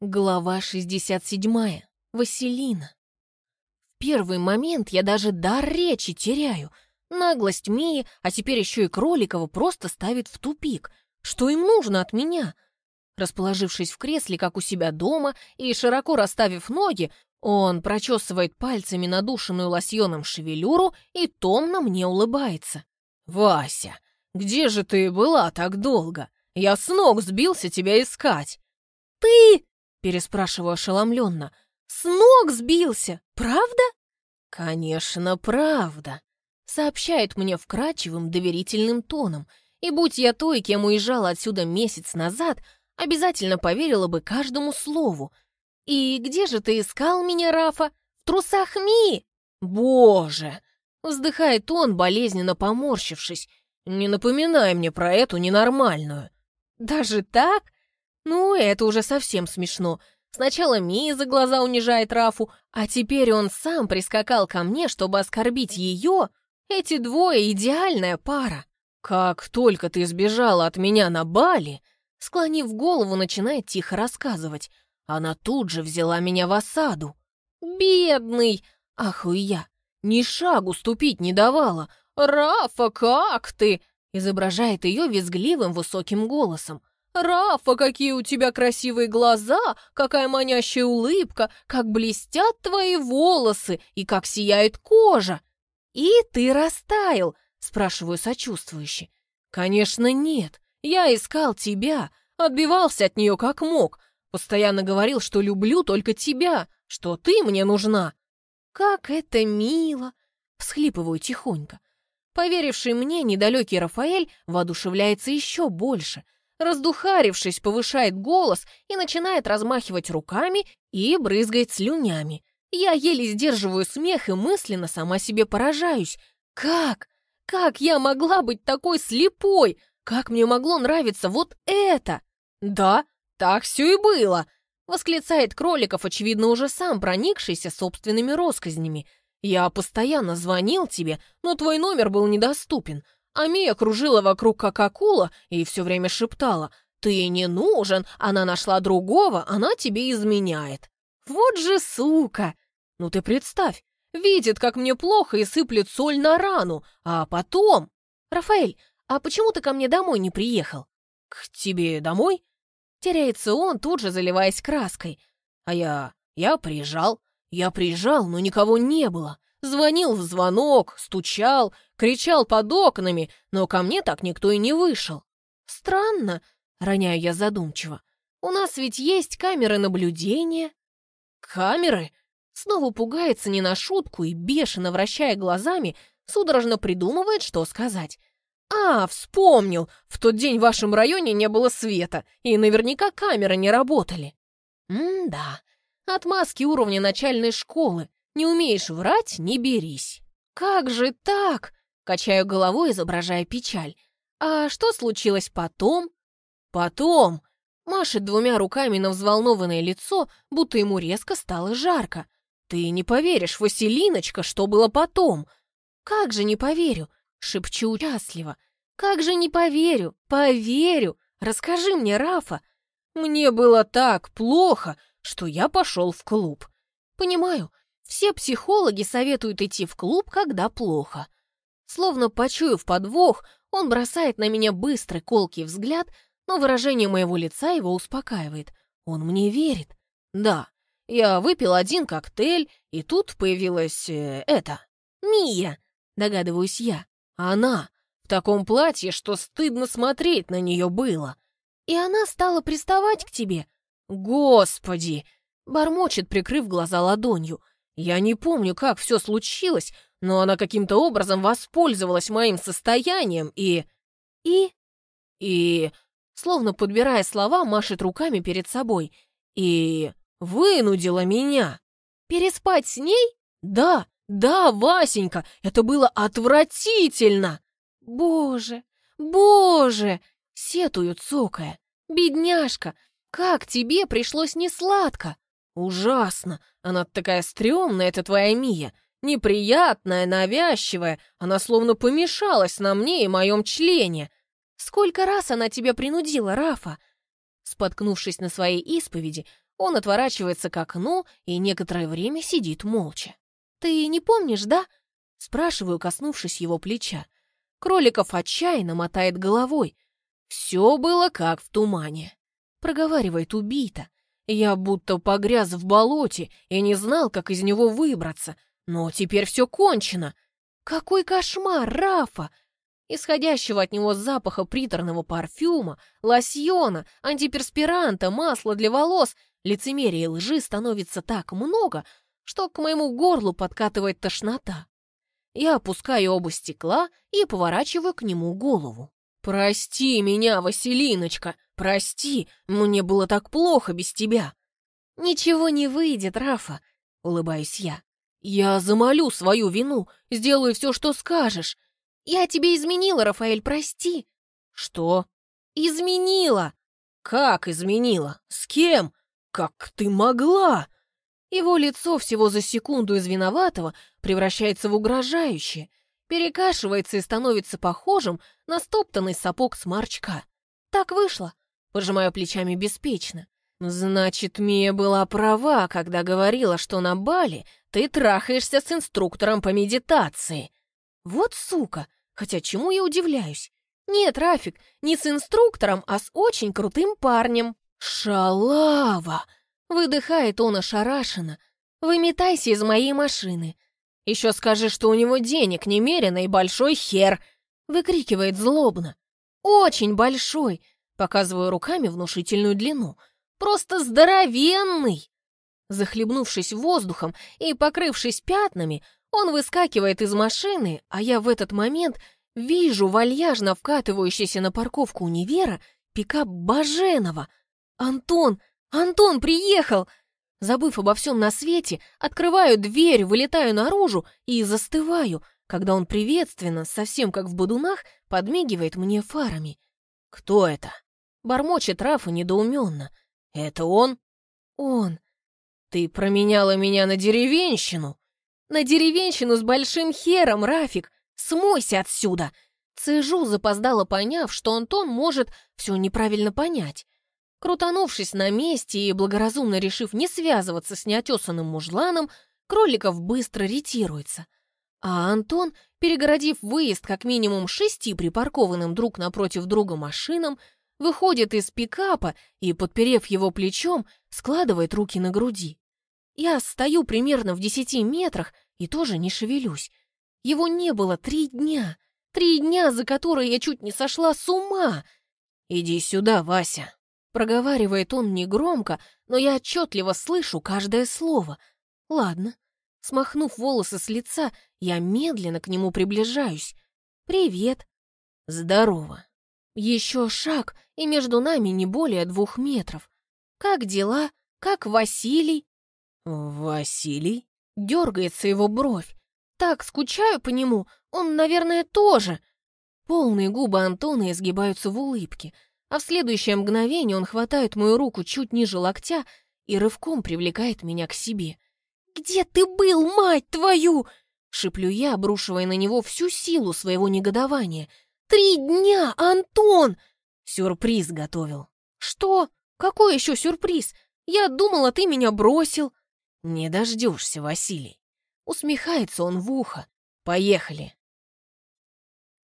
Глава 67. Василина. В первый момент я даже дар речи теряю. Наглость Мии, а теперь еще и Кроликова просто ставит в тупик. Что им нужно от меня? Расположившись в кресле, как у себя дома, и широко расставив ноги, он прочесывает пальцами надушенную лосьоном шевелюру и томно мне улыбается. «Вася, где же ты была так долго? Я с ног сбился тебя искать». «Ты!» Переспрашиваю ошеломленно. «С ног сбился, правда?» «Конечно, правда», — сообщает мне вкрадчивым доверительным тоном. И будь я той, кем уезжала отсюда месяц назад, обязательно поверила бы каждому слову. «И где же ты искал меня, Рафа? В трусах Ми?» «Боже!» — вздыхает он, болезненно поморщившись. «Не напоминай мне про эту ненормальную». «Даже так?» Ну, это уже совсем смешно. Сначала Мия за глаза унижает Рафу, а теперь он сам прискакал ко мне, чтобы оскорбить ее. Эти двое — идеальная пара. «Как только ты сбежала от меня на Бали», склонив голову, начинает тихо рассказывать. Она тут же взяла меня в осаду. «Бедный!» — ахую я. «Ни шагу ступить не давала. Рафа, как ты?» изображает ее визгливым высоким голосом. «Рафа, какие у тебя красивые глаза, какая манящая улыбка, как блестят твои волосы и как сияет кожа!» «И ты растаял?» — спрашиваю сочувствующе. «Конечно нет. Я искал тебя, отбивался от нее как мог, постоянно говорил, что люблю только тебя, что ты мне нужна». «Как это мило!» — всхлипываю тихонько. Поверивший мне недалекий Рафаэль воодушевляется еще больше — раздухарившись, повышает голос и начинает размахивать руками и брызгает слюнями. Я еле сдерживаю смех и мысленно сама себе поражаюсь. Как? Как я могла быть такой слепой? Как мне могло нравиться вот это? Да, так все и было, восклицает Кроликов, очевидно, уже сам проникшийся собственными россказнями. Я постоянно звонил тебе, но твой номер был недоступен. А Мия кружила вокруг как акула и все время шептала «Ты не нужен, она нашла другого, она тебе изменяет». Вот же сука! Ну ты представь, видит, как мне плохо и сыплет соль на рану, а потом... «Рафаэль, а почему ты ко мне домой не приехал?» «К тебе домой?» Теряется он, тут же заливаясь краской. А я... я приезжал. Я приезжал, но никого не было. Звонил в звонок, стучал, кричал под окнами, но ко мне так никто и не вышел. Странно, роняю я задумчиво. У нас ведь есть камеры наблюдения. Камеры? Снова пугается не на шутку и, бешено вращая глазами, судорожно придумывает, что сказать. «А, вспомнил! В тот день в вашем районе не было света, и наверняка камеры не работали». «М-да, отмазки уровня начальной школы. Не умеешь врать — не берись». «Как же так?» — качаю головой, изображая печаль. «А что случилось потом?» «Потом!» — машет двумя руками на взволнованное лицо, будто ему резко стало жарко. «Ты не поверишь, Василиночка, что было потом!» «Как же не поверю?» — шепчу участливо. «Как же не поверю? Поверю! Расскажи мне, Рафа!» «Мне было так плохо, что я пошел в клуб. Понимаю, все психологи советуют идти в клуб, когда плохо. Словно почуяв подвох, он бросает на меня быстрый колкий взгляд, но выражение моего лица его успокаивает. Он мне верит. Да, я выпил один коктейль, и тут появилась... Э, это... Мия, догадываюсь я. Она в таком платье, что стыдно смотреть на нее было. И она стала приставать к тебе. Господи! Бормочет, прикрыв глаза ладонью. Я не помню, как все случилось, но она каким-то образом воспользовалась моим состоянием и... И... И... Словно подбирая слова, машет руками перед собой. И... Вынудила меня. Переспать с ней? Да, да, Васенька, это было отвратительно. Боже, боже, сетуют цокая. Бедняжка, как тебе пришлось несладко. «Ужасно! Она такая стрёмная, эта твоя Мия! Неприятная, навязчивая! Она словно помешалась на мне и моем члене! Сколько раз она тебя принудила, Рафа?» Споткнувшись на своей исповеди, Он отворачивается к окну и некоторое время сидит молча. «Ты не помнишь, да?» Спрашиваю, коснувшись его плеча. Кроликов отчаянно мотает головой. «Все было как в тумане», — проговаривает убийто. «Я будто погряз в болоте и не знал, как из него выбраться. Но теперь все кончено. Какой кошмар, Рафа! Исходящего от него запаха приторного парфюма, лосьона, антиперспиранта, масла для волос, лицемерия и лжи становится так много, что к моему горлу подкатывает тошнота. Я опускаю оба стекла и поворачиваю к нему голову. «Прости меня, Василиночка, прости, мне было так плохо без тебя». «Ничего не выйдет, Рафа», — улыбаюсь я. «Я замолю свою вину, сделаю все, что скажешь. Я тебе изменила, Рафаэль, прости». «Что?» «Изменила». «Как изменила? С кем? Как ты могла?» Его лицо всего за секунду из виноватого превращается в угрожающее, перекашивается и становится похожим на стоптанный сапог сморчка. Так вышло. Пожимаю плечами беспечно. Значит, Мия была права, когда говорила, что на Бали ты трахаешься с инструктором по медитации. Вот сука! Хотя чему я удивляюсь? Нет, Рафик, не с инструктором, а с очень крутым парнем. Шалава! Выдыхает он ошарашенно. «Выметайся из моей машины. Еще скажи, что у него денег немерено и большой хер!» Выкрикивает злобно. «Очень большой!» Показываю руками внушительную длину. «Просто здоровенный!» Захлебнувшись воздухом и покрывшись пятнами, он выскакивает из машины, а я в этот момент вижу вальяжно вкатывающийся на парковку универа пикап Баженова. «Антон, «Антон приехал!» Забыв обо всем на свете, открываю дверь, вылетаю наружу и застываю, когда он приветственно, совсем как в бодунах, подмигивает мне фарами. «Кто это?» Бормочет Рафа недоуменно. «Это он?» «Он». «Ты променяла меня на деревенщину?» «На деревенщину с большим хером, Рафик! Смойся отсюда!» Цежу запоздало поняв, что Антон может все неправильно понять. Крутанувшись на месте и благоразумно решив не связываться с неотесанным мужланом, Кроликов быстро ретируется. А Антон, перегородив выезд как минимум шести припаркованным друг напротив друга машинам, выходит из пикапа и, подперев его плечом, складывает руки на груди. Я стою примерно в десяти метрах и тоже не шевелюсь. Его не было три дня. Три дня, за которые я чуть не сошла с ума. «Иди сюда, Вася», Проговаривает он негромко, но я отчетливо слышу каждое слово. Ладно. Смахнув волосы с лица, я медленно к нему приближаюсь. «Привет». «Здорово». Еще шаг, и между нами не более двух метров. «Как дела? Как Василий?» «Василий?» Дергается его бровь. «Так скучаю по нему, он, наверное, тоже». Полные губы Антона изгибаются в улыбке — а в следующее мгновение он хватает мою руку чуть ниже локтя и рывком привлекает меня к себе. «Где ты был, мать твою?» — шиплю я, обрушивая на него всю силу своего негодования. «Три дня, Антон!» Сюрприз готовил. «Что? Какой еще сюрприз? Я думала, ты меня бросил». «Не дождешься, Василий». Усмехается он в ухо. «Поехали».